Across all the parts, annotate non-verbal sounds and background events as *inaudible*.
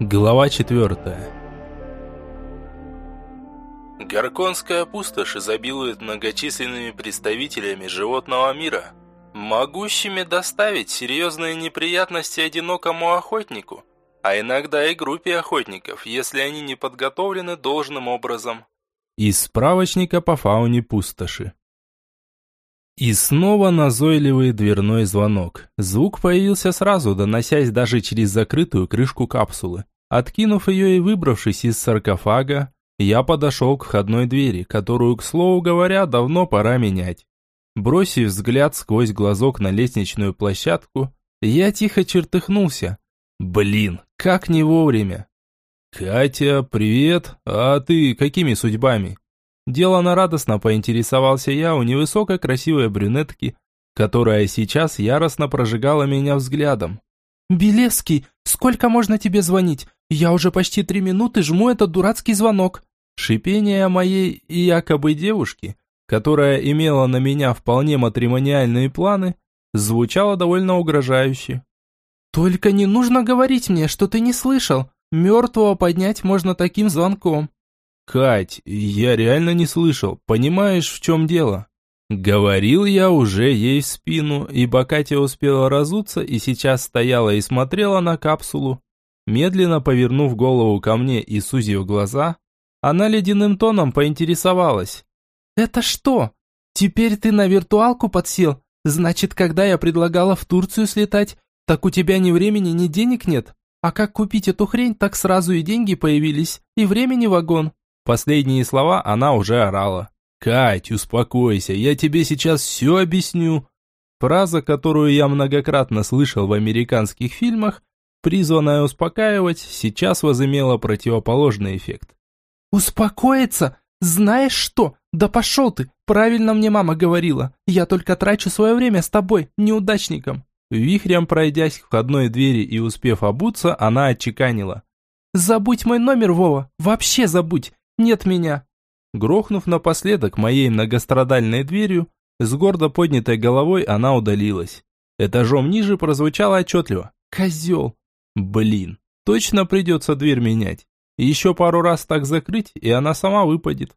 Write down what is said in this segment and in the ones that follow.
Глава четвертая. Горконская пустошь изобилует многочисленными представителями животного мира, могущими доставить серьезные неприятности одинокому охотнику, а иногда и группе охотников, если они не подготовлены должным образом. Из справочника по фауне пустоши. И снова назойливый дверной звонок. Звук появился сразу, доносясь даже через закрытую крышку капсулы. Откинув ее и выбравшись из саркофага, я подошел к входной двери, которую, к слову говоря, давно пора менять. Бросив взгляд сквозь глазок на лестничную площадку, я тихо чертыхнулся. Блин, как не вовремя. «Катя, привет! А ты какими судьбами?» Делано радостно поинтересовался я у невысокой красивой брюнетки, которая сейчас яростно прожигала меня взглядом. «Белевский, сколько можно тебе звонить? Я уже почти три минуты жму этот дурацкий звонок». Шипение моей якобы девушки, которая имела на меня вполне матримониальные планы, звучало довольно угрожающе. «Только не нужно говорить мне, что ты не слышал. Мертвого поднять можно таким звонком». «Кать, я реально не слышал. Понимаешь, в чем дело?» Говорил я уже ей в спину, ибо Катя успела разуться и сейчас стояла и смотрела на капсулу. Медленно повернув голову ко мне и сузив глаза, она ледяным тоном поинтересовалась. «Это что? Теперь ты на виртуалку подсел? Значит, когда я предлагала в Турцию слетать, так у тебя ни времени, ни денег нет? А как купить эту хрень, так сразу и деньги появились, и времени вагон». Последние слова она уже орала. «Кать, успокойся, я тебе сейчас все объясню». Фраза, которую я многократно слышал в американских фильмах, призванная успокаивать, сейчас возымела противоположный эффект. «Успокоиться? Знаешь что? Да пошел ты! Правильно мне мама говорила. Я только трачу свое время с тобой, неудачником». Вихрем пройдясь к входной двери и успев обуться, она отчеканила. «Забудь мой номер, Вова, вообще забудь, нет меня». Грохнув напоследок моей многострадальной дверью, с гордо поднятой головой она удалилась. Этажом ниже прозвучало отчетливо. «Козел!» «Блин, точно придется дверь менять. Еще пару раз так закрыть, и она сама выпадет».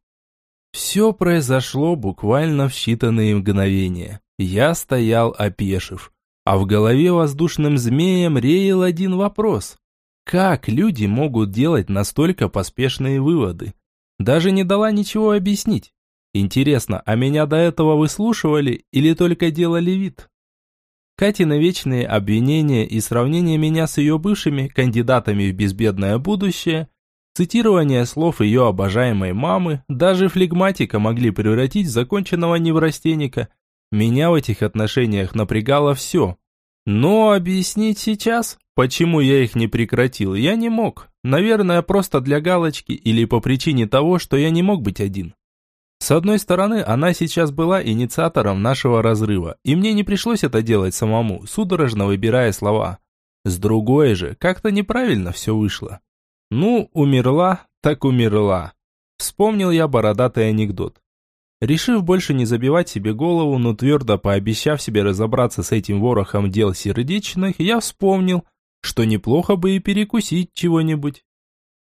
Все произошло буквально в считанные мгновения. Я стоял опешив, а в голове воздушным змеем реял один вопрос. Как люди могут делать настолько поспешные выводы? Даже не дала ничего объяснить. Интересно, а меня до этого выслушивали или только делали вид? Катины вечные обвинения и сравнение меня с ее бывшими кандидатами в безбедное будущее Цитирование слов ее обожаемой мамы даже флегматика могли превратить законченного неврастенника. Меня в этих отношениях напрягало все. Но объяснить сейчас, почему я их не прекратил, я не мог. Наверное, просто для галочки или по причине того, что я не мог быть один. С одной стороны, она сейчас была инициатором нашего разрыва, и мне не пришлось это делать самому, судорожно выбирая слова. С другой же, как-то неправильно все вышло. Ну, умерла, так умерла. Вспомнил я бородатый анекдот. Решив больше не забивать себе голову, но твердо пообещав себе разобраться с этим ворохом дел сердечных, я вспомнил, что неплохо бы и перекусить чего-нибудь.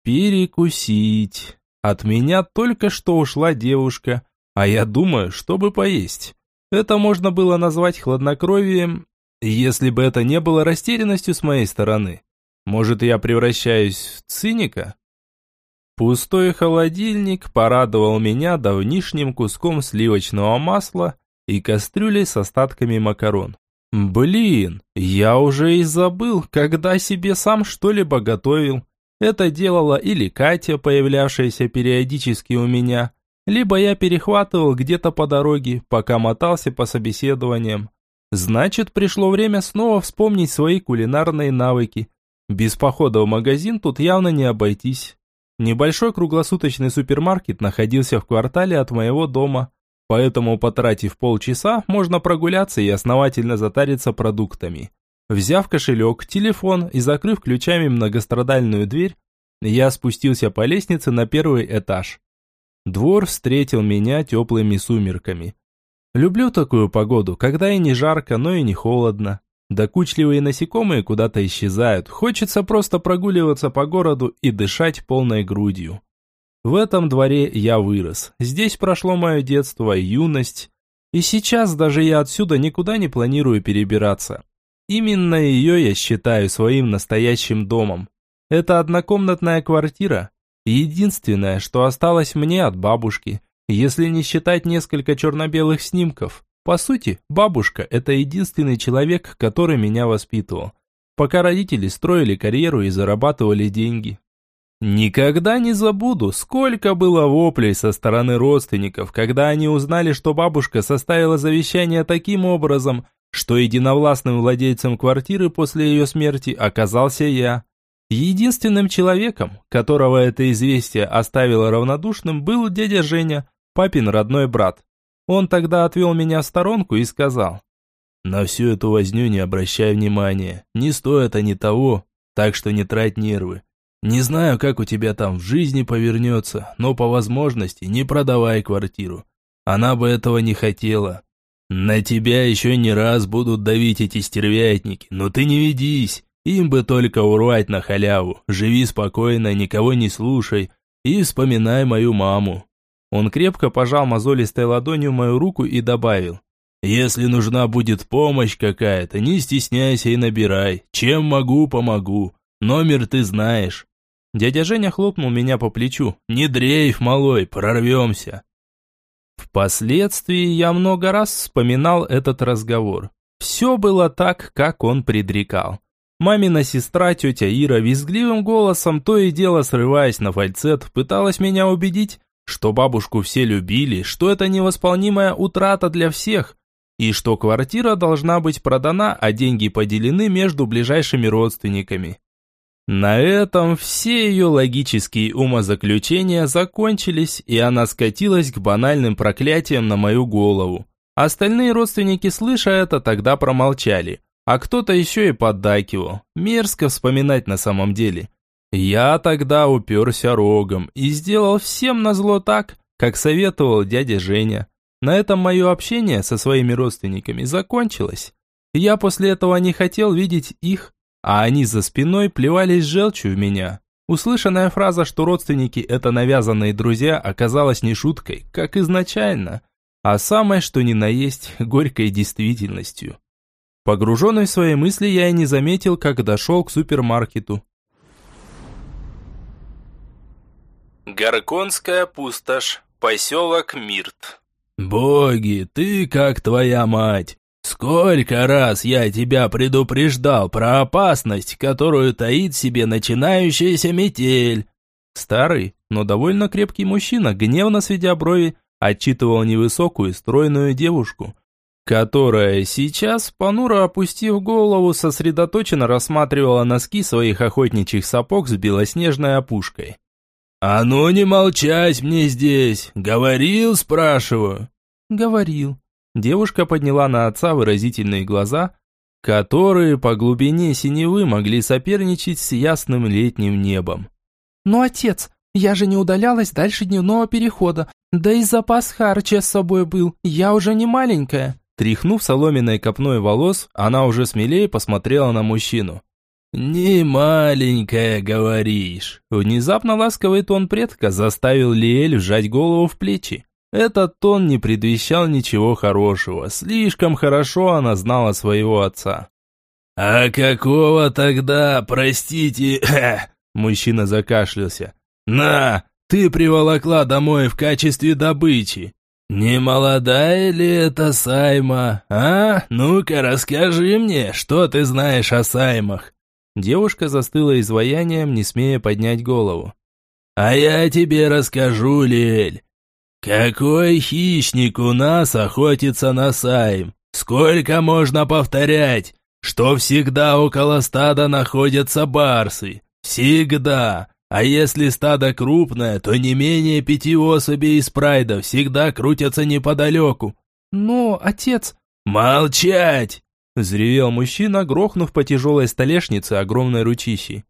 Перекусить. От меня только что ушла девушка, а я думаю, чтобы поесть. Это можно было назвать хладнокровием, если бы это не было растерянностью с моей стороны. Может, я превращаюсь в циника? Пустой холодильник порадовал меня давнишним куском сливочного масла и кастрюлей с остатками макарон. Блин, я уже и забыл, когда себе сам что-либо готовил. Это делала или Катя, появлявшаяся периодически у меня, либо я перехватывал где-то по дороге, пока мотался по собеседованиям. Значит, пришло время снова вспомнить свои кулинарные навыки без похода в магазин тут явно не обойтись. Небольшой круглосуточный супермаркет находился в квартале от моего дома, поэтому, потратив полчаса, можно прогуляться и основательно затариться продуктами. Взяв кошелек, телефон и закрыв ключами многострадальную дверь, я спустился по лестнице на первый этаж. Двор встретил меня теплыми сумерками. Люблю такую погоду, когда и не жарко, но и не холодно. Докучливые насекомые куда-то исчезают, хочется просто прогуливаться по городу и дышать полной грудью. В этом дворе я вырос, здесь прошло мое детство, юность, и сейчас даже я отсюда никуда не планирую перебираться. Именно ее я считаю своим настоящим домом. Это однокомнатная квартира, единственное, что осталось мне от бабушки, если не считать несколько черно-белых снимков. По сути, бабушка – это единственный человек, который меня воспитывал. Пока родители строили карьеру и зарабатывали деньги. Никогда не забуду, сколько было воплей со стороны родственников, когда они узнали, что бабушка составила завещание таким образом, что единовластным владельцем квартиры после ее смерти оказался я. Единственным человеком, которого это известие оставило равнодушным, был дядя Женя, папин родной брат. Он тогда отвел меня в сторонку и сказал, «На всю эту возню не обращай внимания, не стоит они того, так что не трать нервы. Не знаю, как у тебя там в жизни повернется, но по возможности не продавай квартиру. Она бы этого не хотела. На тебя еще не раз будут давить эти стервятники, но ты не ведись. Им бы только урвать на халяву. Живи спокойно, никого не слушай и вспоминай мою маму. Он крепко пожал мозолистой ладонью мою руку и добавил. «Если нужна будет помощь какая-то, не стесняйся и набирай. Чем могу, помогу. Номер ты знаешь». Дядя Женя хлопнул меня по плечу. «Не дрейф, малой, прорвемся». Впоследствии я много раз вспоминал этот разговор. Все было так, как он предрекал. Мамина сестра, тетя Ира, визгливым голосом, то и дело срываясь на фальцет, пыталась меня убедить, что бабушку все любили, что это невосполнимая утрата для всех, и что квартира должна быть продана, а деньги поделены между ближайшими родственниками. На этом все ее логические умозаключения закончились, и она скатилась к банальным проклятиям на мою голову. Остальные родственники, слыша это, тогда промолчали, а кто-то еще и поддакивал. Мерзко вспоминать на самом деле. Я тогда уперся рогом и сделал всем назло так, как советовал дядя Женя. На этом мое общение со своими родственниками закончилось. Я после этого не хотел видеть их, а они за спиной плевались желчью в меня. Услышанная фраза, что родственники – это навязанные друзья, оказалась не шуткой, как изначально, а самое, что ни на есть, горькой действительностью. Погруженный в свои мысли, я и не заметил, как дошел к супермаркету. Горконская пустошь, поселок Мирт. «Боги, ты как твоя мать! Сколько раз я тебя предупреждал про опасность, которую таит в себе начинающаяся метель!» Старый, но довольно крепкий мужчина, гневно сведя брови, отчитывал невысокую стройную девушку, которая сейчас, понуро опустив голову, сосредоточенно рассматривала носки своих охотничьих сапог с белоснежной опушкой. «А ну не молчать мне здесь! Говорил, спрашиваю?» «Говорил». Девушка подняла на отца выразительные глаза, которые по глубине синевы могли соперничать с ясным летним небом. «Но, отец, я же не удалялась дальше дневного перехода, да и запас харча с собой был, я уже не маленькая». Тряхнув соломенной копной волос, она уже смелее посмотрела на мужчину. «Не маленькая, говоришь». Внезапно ласковый тон предка заставил Лиэль вжать голову в плечи. Этот тон не предвещал ничего хорошего. Слишком хорошо она знала своего отца. «А какого тогда, простите...» *clears throat* Мужчина закашлялся. «На, ты приволокла домой в качестве добычи. Не молодая ли это Сайма, а? Ну-ка, расскажи мне, что ты знаешь о Саймах?» Девушка застыла изваянием, не смея поднять голову. «А я тебе расскажу, Лель. Какой хищник у нас охотится на сайм? Сколько можно повторять, что всегда около стада находятся барсы? Всегда. А если стадо крупное, то не менее пяти особей из прайда всегда крутятся неподалеку». «Но, отец...» «Молчать!» Взревел мужчина, грохнув по тяжелой столешнице огромной ручищей.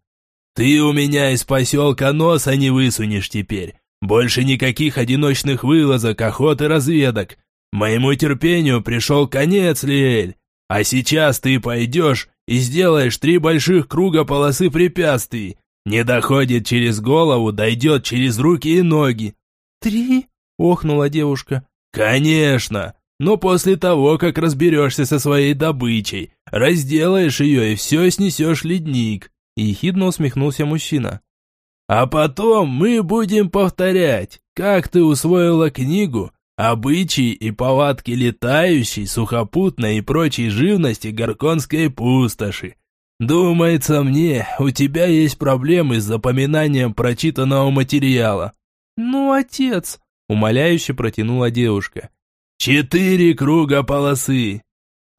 «Ты у меня из поселка носа не высунешь теперь. Больше никаких одиночных вылазок, охот и разведок. Моему терпению пришел конец, Лиэль. А сейчас ты пойдешь и сделаешь три больших круга полосы препятствий. Не доходит через голову, дойдет через руки и ноги». «Три?» – охнула девушка. «Конечно! Но после того, как разберешься со своей добычей, разделаешь ее и все снесешь ледник», – ехидно усмехнулся мужчина. «А потом мы будем повторять, как ты усвоила книгу, обычаи и повадки летающей, сухопутной и прочей живности Горконской пустоши. Думается мне, у тебя есть проблемы с запоминанием прочитанного материала». «Ну, отец», – умоляюще протянула девушка. «Четыре круга полосы!»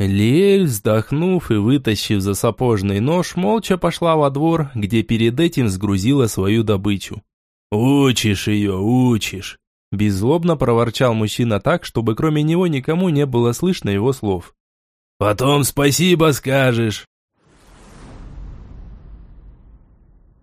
Лиэль, вздохнув и вытащив за сапожный нож, молча пошла во двор, где перед этим сгрузила свою добычу. «Учишь ее, учишь!» Беззлобно проворчал мужчина так, чтобы кроме него никому не было слышно его слов. «Потом спасибо скажешь!»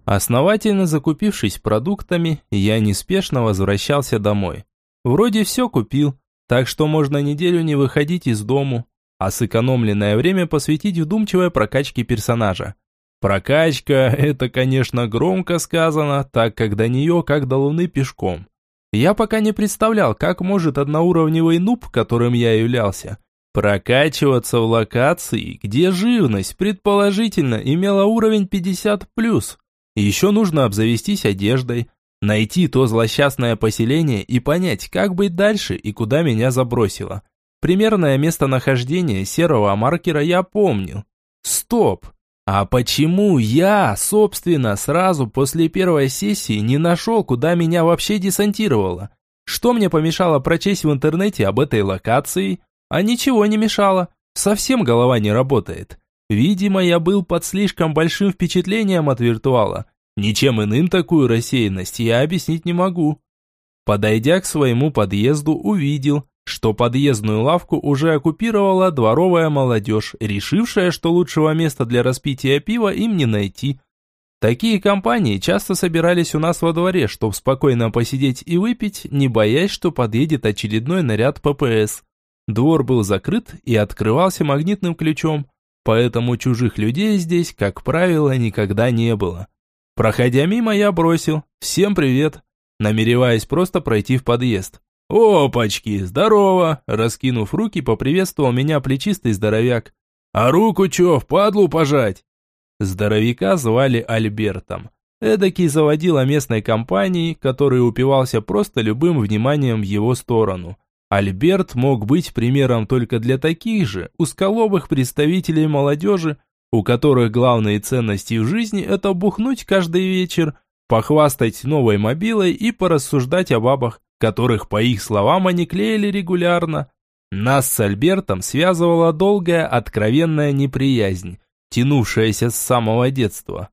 Основательно закупившись продуктами, я неспешно возвращался домой. Вроде все купил, так что можно неделю не выходить из дому, а сэкономленное время посвятить вдумчивой прокачке персонажа. Прокачка – это, конечно, громко сказано, так как до нее как до луны пешком. Я пока не представлял, как может одноуровневый нуб, которым я являлся, прокачиваться в локации, где живность, предположительно, имела уровень 50+. Еще нужно обзавестись одеждой, найти то злосчастное поселение и понять, как быть дальше и куда меня забросило. Примерное местонахождение серого маркера я помнил. Стоп! А почему я, собственно, сразу после первой сессии не нашел, куда меня вообще десантировало? Что мне помешало прочесть в интернете об этой локации? А ничего не мешало. Совсем голова не работает. Видимо, я был под слишком большим впечатлением от виртуала. Ничем иным такую рассеянность я объяснить не могу. Подойдя к своему подъезду, увидел, что подъездную лавку уже оккупировала дворовая молодежь, решившая, что лучшего места для распития пива им не найти. Такие компании часто собирались у нас во дворе, чтобы спокойно посидеть и выпить, не боясь, что подъедет очередной наряд ППС. Двор был закрыт и открывался магнитным ключом, Поэтому чужих людей здесь, как правило, никогда не было. Проходя мимо, я бросил «Всем привет», намереваясь просто пройти в подъезд. «Опачки, здорово!» Раскинув руки, поприветствовал меня плечистый здоровяк. «А руку чё, в падлу пожать?» Здоровяка звали Альбертом. Эдакий заводила местной компании, который упивался просто любым вниманием в его сторону. Альберт мог быть примером только для таких же узколобых представителей молодежи, у которых главные ценности в жизни – это бухнуть каждый вечер, похвастать новой мобилой и порассуждать о бабах, которых, по их словам, они клеили регулярно. Нас с Альбертом связывала долгая, откровенная неприязнь, тянувшаяся с самого детства.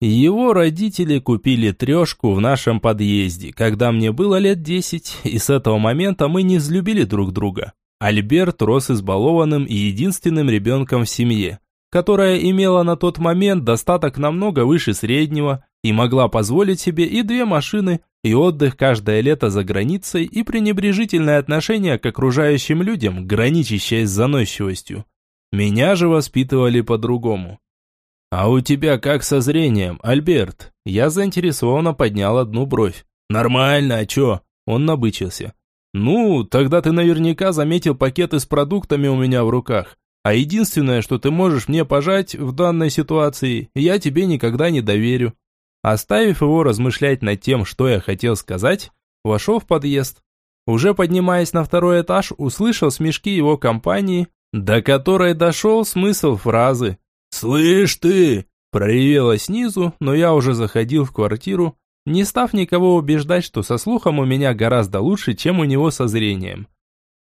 Его родители купили трешку в нашем подъезде, когда мне было лет десять, и с этого момента мы не взлюбили друг друга. Альберт рос избалованным и единственным ребенком в семье, которая имела на тот момент достаток намного выше среднего и могла позволить себе и две машины, и отдых каждое лето за границей, и пренебрежительное отношение к окружающим людям, граничащее с заносчивостью. Меня же воспитывали по-другому. «А у тебя как со зрением, Альберт?» Я заинтересованно поднял одну бровь. «Нормально, а чё?» Он набычился. «Ну, тогда ты наверняка заметил пакеты с продуктами у меня в руках. А единственное, что ты можешь мне пожать в данной ситуации, я тебе никогда не доверю». Оставив его размышлять над тем, что я хотел сказать, вошел в подъезд. Уже поднимаясь на второй этаж, услышал смешки его компании, до которой дошел смысл фразы «Слышь ты!» Проревело снизу, но я уже заходил в квартиру, не став никого убеждать, что со слухом у меня гораздо лучше, чем у него со зрением.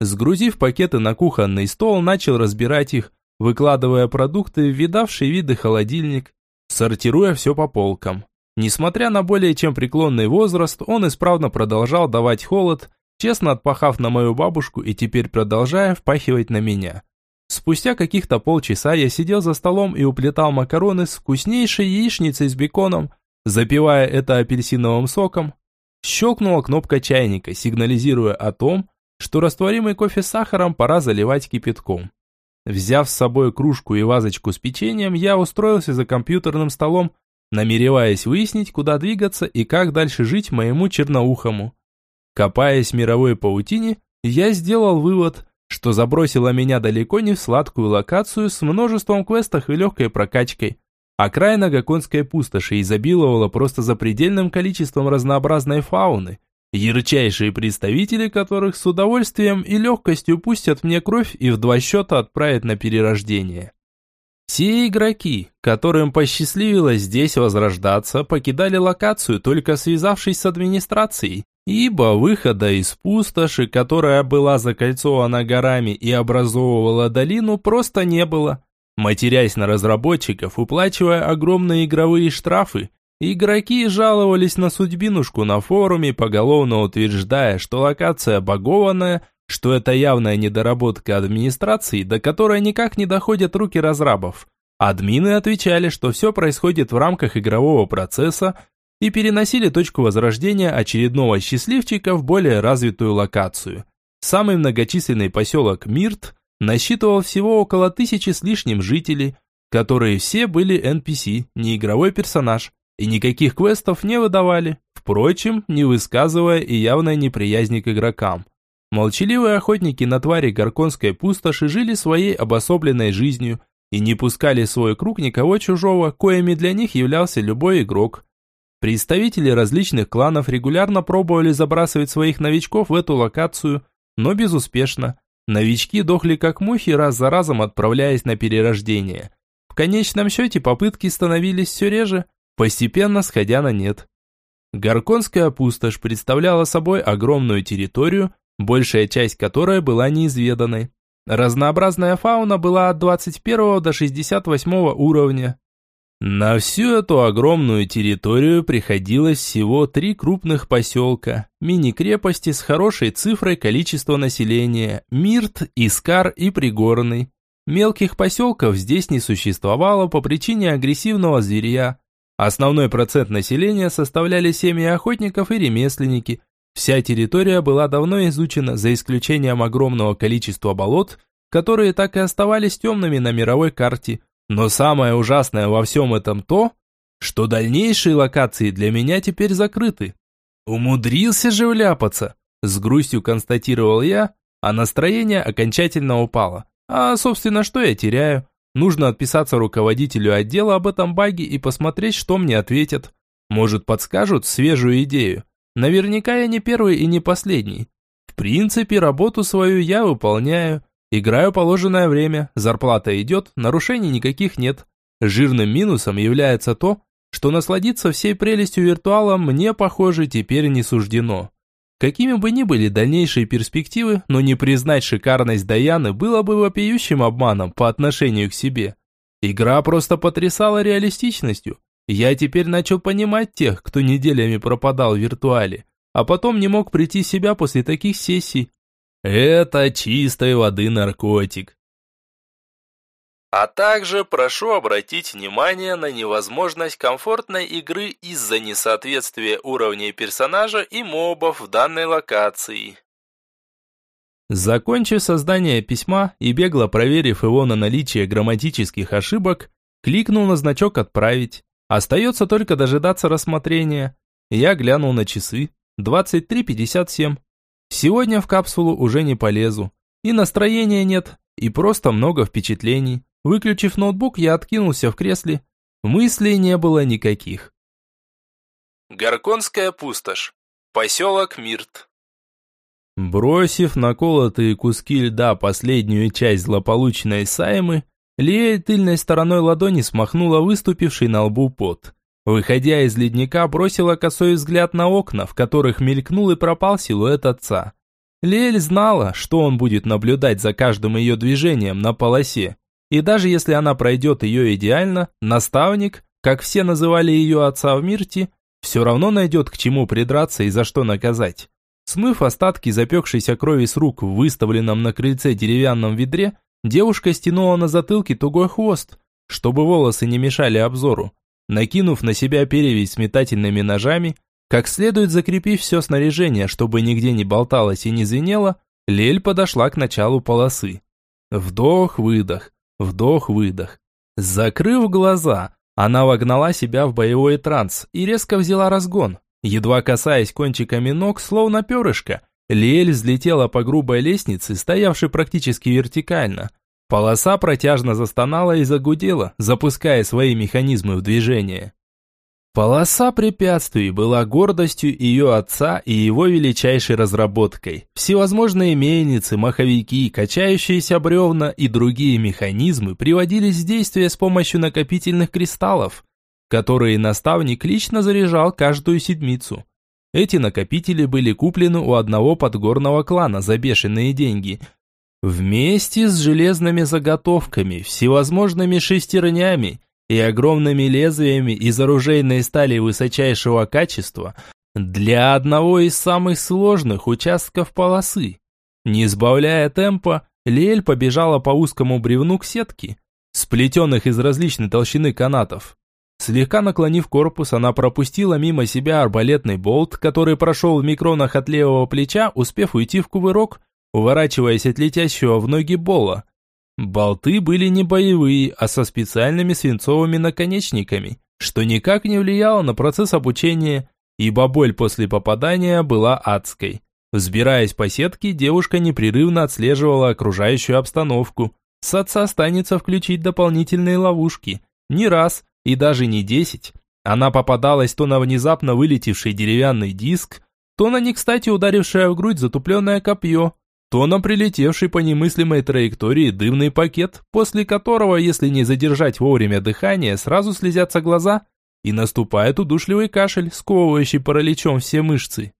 Сгрузив пакеты на кухонный стол, начал разбирать их, выкладывая продукты в видавший виды холодильник, сортируя все по полкам. Несмотря на более чем преклонный возраст, он исправно продолжал давать холод, честно отпахав на мою бабушку и теперь продолжая впахивать на меня. Спустя каких-то полчаса я сидел за столом и уплетал макароны с вкуснейшей яичницей с беконом, запивая это апельсиновым соком. Щелкнула кнопка чайника, сигнализируя о том, что растворимый кофе с сахаром пора заливать кипятком. Взяв с собой кружку и вазочку с печеньем, я устроился за компьютерным столом, намереваясь выяснить, куда двигаться и как дальше жить моему черноухому. Копаясь в мировой паутине, я сделал вывод, что забросило меня далеко не в сладкую локацию с множеством квестов и легкой прокачкой. Окраина Гаконской пустоши изобиловала просто запредельным количеством разнообразной фауны, ярчайшие представители которых с удовольствием и легкостью пустят мне кровь и в два счета отправят на перерождение. Все игроки, которым посчастливилось здесь возрождаться, покидали локацию, только связавшись с администрацией, ибо выхода из пустоши, которая была закольцована горами и образовывала долину, просто не было. Матерясь на разработчиков, уплачивая огромные игровые штрафы, игроки жаловались на судьбинушку на форуме, поголовно утверждая, что локация багованная, что это явная недоработка администрации, до которой никак не доходят руки разрабов. Админы отвечали, что все происходит в рамках игрового процесса, и переносили точку возрождения очередного счастливчика в более развитую локацию. Самый многочисленный поселок Мирт насчитывал всего около тысячи с лишним жителей, которые все были NPC, не игровой персонаж, и никаких квестов не выдавали, впрочем, не высказывая и явной неприязни к игрокам. Молчаливые охотники на твари Горконской пустоши жили своей обособленной жизнью и не пускали в свой круг никого чужого, коими для них являлся любой игрок. Представители различных кланов регулярно пробовали забрасывать своих новичков в эту локацию, но безуспешно. Новички дохли как мухи, раз за разом отправляясь на перерождение. В конечном счете попытки становились все реже, постепенно сходя на нет. Горконская пустошь представляла собой огромную территорию, большая часть которой была неизведанной. Разнообразная фауна была от 21 до 68 уровня. На всю эту огромную территорию приходилось всего три крупных поселка, мини-крепости с хорошей цифрой количества населения, Мирт, Искар и Пригорный. Мелких поселков здесь не существовало по причине агрессивного зверя. Основной процент населения составляли семьи охотников и ремесленники. Вся территория была давно изучена, за исключением огромного количества болот, которые так и оставались темными на мировой карте – но самое ужасное во всем этом то, что дальнейшие локации для меня теперь закрыты. Умудрился же вляпаться, с грустью констатировал я, а настроение окончательно упало. А, собственно, что я теряю? Нужно отписаться руководителю отдела об этом баге и посмотреть, что мне ответят. Может, подскажут свежую идею. Наверняка я не первый и не последний. В принципе, работу свою я выполняю, Играю положенное время, зарплата идет, нарушений никаких нет. Жирным минусом является то, что насладиться всей прелестью виртуала мне, похоже, теперь не суждено. Какими бы ни были дальнейшие перспективы, но не признать шикарность Даяны было бы вопиющим обманом по отношению к себе. Игра просто потрясала реалистичностью. Я теперь начал понимать тех, кто неделями пропадал в виртуале, а потом не мог прийти в себя после таких сессий. Это чистой воды наркотик. А также прошу обратить внимание на невозможность комфортной игры из-за несоответствия уровней персонажа и мобов в данной локации. Закончив создание письма и бегло проверив его на наличие грамматических ошибок, кликнул на значок «Отправить». Остается только дожидаться рассмотрения. Я глянул на часы. 23.57. Сегодня в капсулу уже не полезу. И настроения нет, и просто много впечатлений. Выключив ноутбук, я откинулся в кресле. Мыслей не было никаких. Горконская пустошь. Поселок Мирт. Бросив наколотые куски льда последнюю часть злополучной Саймы, Лиэль тыльной стороной ладони смахнула выступивший на лбу пот. Выходя из ледника, бросила косой взгляд на окна, в которых мелькнул и пропал силуэт отца. Лель знала, что он будет наблюдать за каждым ее движением на полосе. И даже если она пройдет ее идеально, наставник, как все называли ее отца в Мирте, все равно найдет к чему придраться и за что наказать. Смыв остатки запекшейся крови с рук в выставленном на крыльце деревянном ведре, девушка стянула на затылке тугой хвост, чтобы волосы не мешали обзору. Накинув на себя перевязь с метательными ножами, как следует закрепив все снаряжение, чтобы нигде не болталось и не звенело, Лель подошла к началу полосы. Вдох-выдох, вдох-выдох. Закрыв глаза, она вогнала себя в боевой транс и резко взяла разгон. Едва касаясь кончиками ног, словно перышко, Лиэль взлетела по грубой лестнице, стоявшей практически вертикально. Полоса протяжно застонала и загудела, запуская свои механизмы в движение. Полоса препятствий была гордостью ее отца и его величайшей разработкой. Всевозможные мельницы, маховики, качающиеся бревна и другие механизмы приводились в действие с помощью накопительных кристаллов, которые наставник лично заряжал каждую седмицу. Эти накопители были куплены у одного подгорного клана за бешеные деньги – Вместе с железными заготовками, всевозможными шестернями и огромными лезвиями из оружейной стали высочайшего качества для одного из самых сложных участков полосы. Не сбавляя темпа, Лиэль побежала по узкому бревну к сетке, сплетенных из различной толщины канатов. Слегка наклонив корпус, она пропустила мимо себя арбалетный болт, который прошел в микронах от левого плеча, успев уйти в кувырок, уворачиваясь от летящего в ноги Бола. Болты были не боевые, а со специальными свинцовыми наконечниками, что никак не влияло на процесс обучения, ибо боль после попадания была адской. Взбираясь по сетке, девушка непрерывно отслеживала окружающую обстановку. С отца останется включить дополнительные ловушки. Не раз, и даже не десять. Она попадалась то на внезапно вылетевший деревянный диск, то на не кстати ударившее в грудь затупленное копье, то на прилетевший по немыслимой траектории дымный пакет, после которого, если не задержать вовремя дыхание, сразу слезятся глаза, и наступает удушливый кашель, сковывающий параличом все мышцы.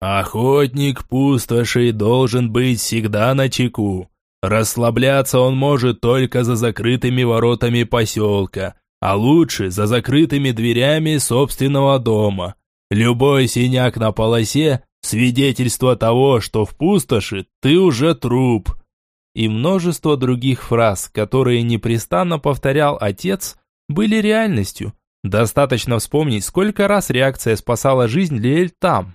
Охотник пустоши должен быть всегда на чеку. Расслабляться он может только за закрытыми воротами поселка, а лучше за закрытыми дверями собственного дома. Любой синяк на полосе Свидетельство того, что в пустоши ты уже труп. И множество других фраз, которые непрестанно повторял отец, были реальностью. Достаточно вспомнить, сколько раз реакция спасала жизнь Лиэль там.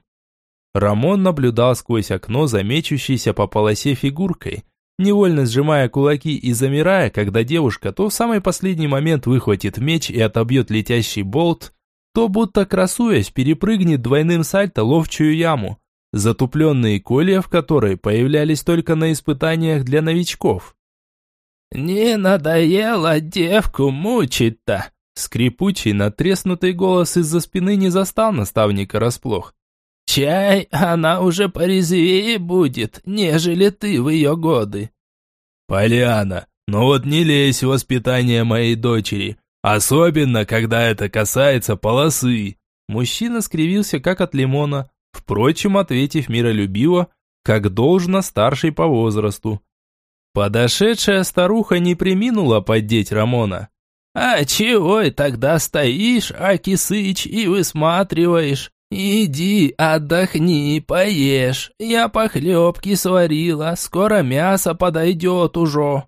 Рамон наблюдал сквозь окно за мечущейся по полосе фигуркой, невольно сжимая кулаки и замирая, когда девушка то в самый последний момент выхватит меч и отобьет летящий болт, то будто красуясь перепрыгнет двойным сальто ловчую яму затупленные колья в которой появлялись только на испытаниях для новичков. «Не надоело девку мучить-то!» Скрипучий, натреснутый голос из-за спины не застал наставника расплох. «Чай, она уже порезвее будет, нежели ты в ее годы». «Поляна, ну вот не лезь в воспитание моей дочери, особенно, когда это касается полосы». Мужчина скривился, как от лимона, впрочем, ответив миролюбиво, как должно старшей по возрасту. Подошедшая старуха не приминула поддеть Рамона. «А чего и тогда стоишь, Аки Сыч, и высматриваешь? Иди, отдохни, поешь. Я похлебки сварила, скоро мясо подойдет уже».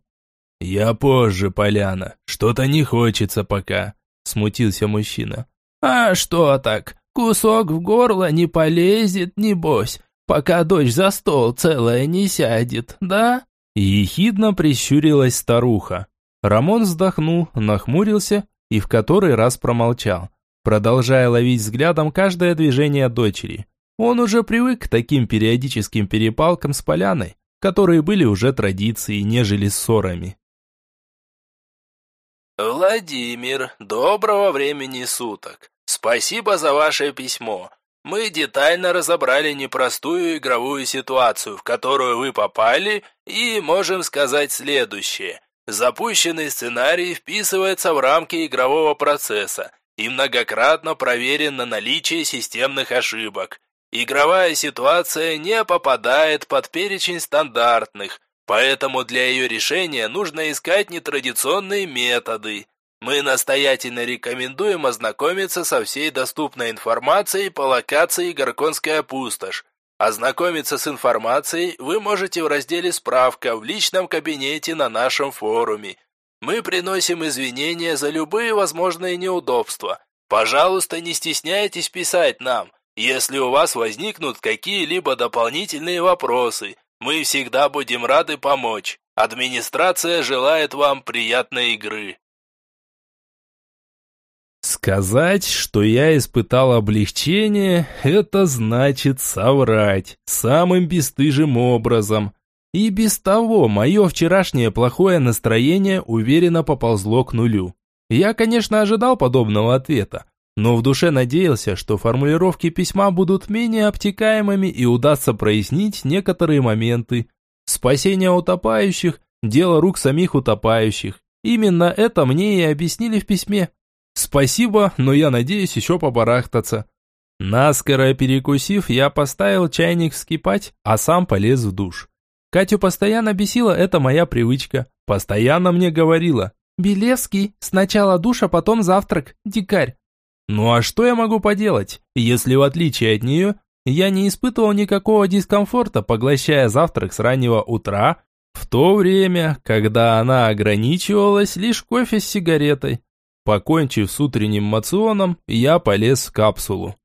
«Я позже, Поляна, что-то не хочется пока», – смутился мужчина. «А что так? Кусок в горло не полезет, небось, пока дочь за стол целая не сядет, да?» Ехидно прищурилась старуха. Рамон вздохнул, нахмурился и в который раз промолчал, продолжая ловить взглядом каждое движение дочери. Он уже привык к таким периодическим перепалкам с поляной, которые были уже традицией, нежели ссорами. «Владимир, доброго времени суток. Спасибо за ваше письмо. Мы детально разобрали непростую игровую ситуацию, в которую вы попали, и можем сказать следующее. Запущенный сценарий вписывается в рамки игрового процесса и многократно проверен на наличие системных ошибок. Игровая ситуация не попадает под перечень стандартных, поэтому для ее решения нужно искать нетрадиционные методы. Мы настоятельно рекомендуем ознакомиться со всей доступной информацией по локации Горконская пустошь. Ознакомиться с информацией вы можете в разделе «Справка» в личном кабинете на нашем форуме. Мы приносим извинения за любые возможные неудобства. Пожалуйста, не стесняйтесь писать нам, если у вас возникнут какие-либо дополнительные вопросы. Мы всегда будем рады помочь. Администрация желает вам приятной игры. Сказать, что я испытал облегчение, это значит соврать, самым бесстыжим образом. И без того мое вчерашнее плохое настроение уверенно поползло к нулю. Я, конечно, ожидал подобного ответа, но в душе надеялся, что формулировки письма будут менее обтекаемыми и удастся прояснить некоторые моменты. Спасение утопающих – дело рук самих утопающих. Именно это мне и объяснили в письме. Спасибо, но я надеюсь еще побарахтаться. Наскоро перекусив, я поставил чайник вскипать, а сам полез в душ. Катю постоянно бесила эта моя привычка. Постоянно мне говорила. «Белевский, сначала душ, а потом завтрак, дикарь». Ну а что я могу поделать, если в отличие от нее, я не испытывал никакого дискомфорта, поглощая завтрак с раннего утра, в то время, когда она ограничивалась лишь кофе с сигаретой. Покончив с утренним мационом, я полез в капсулу.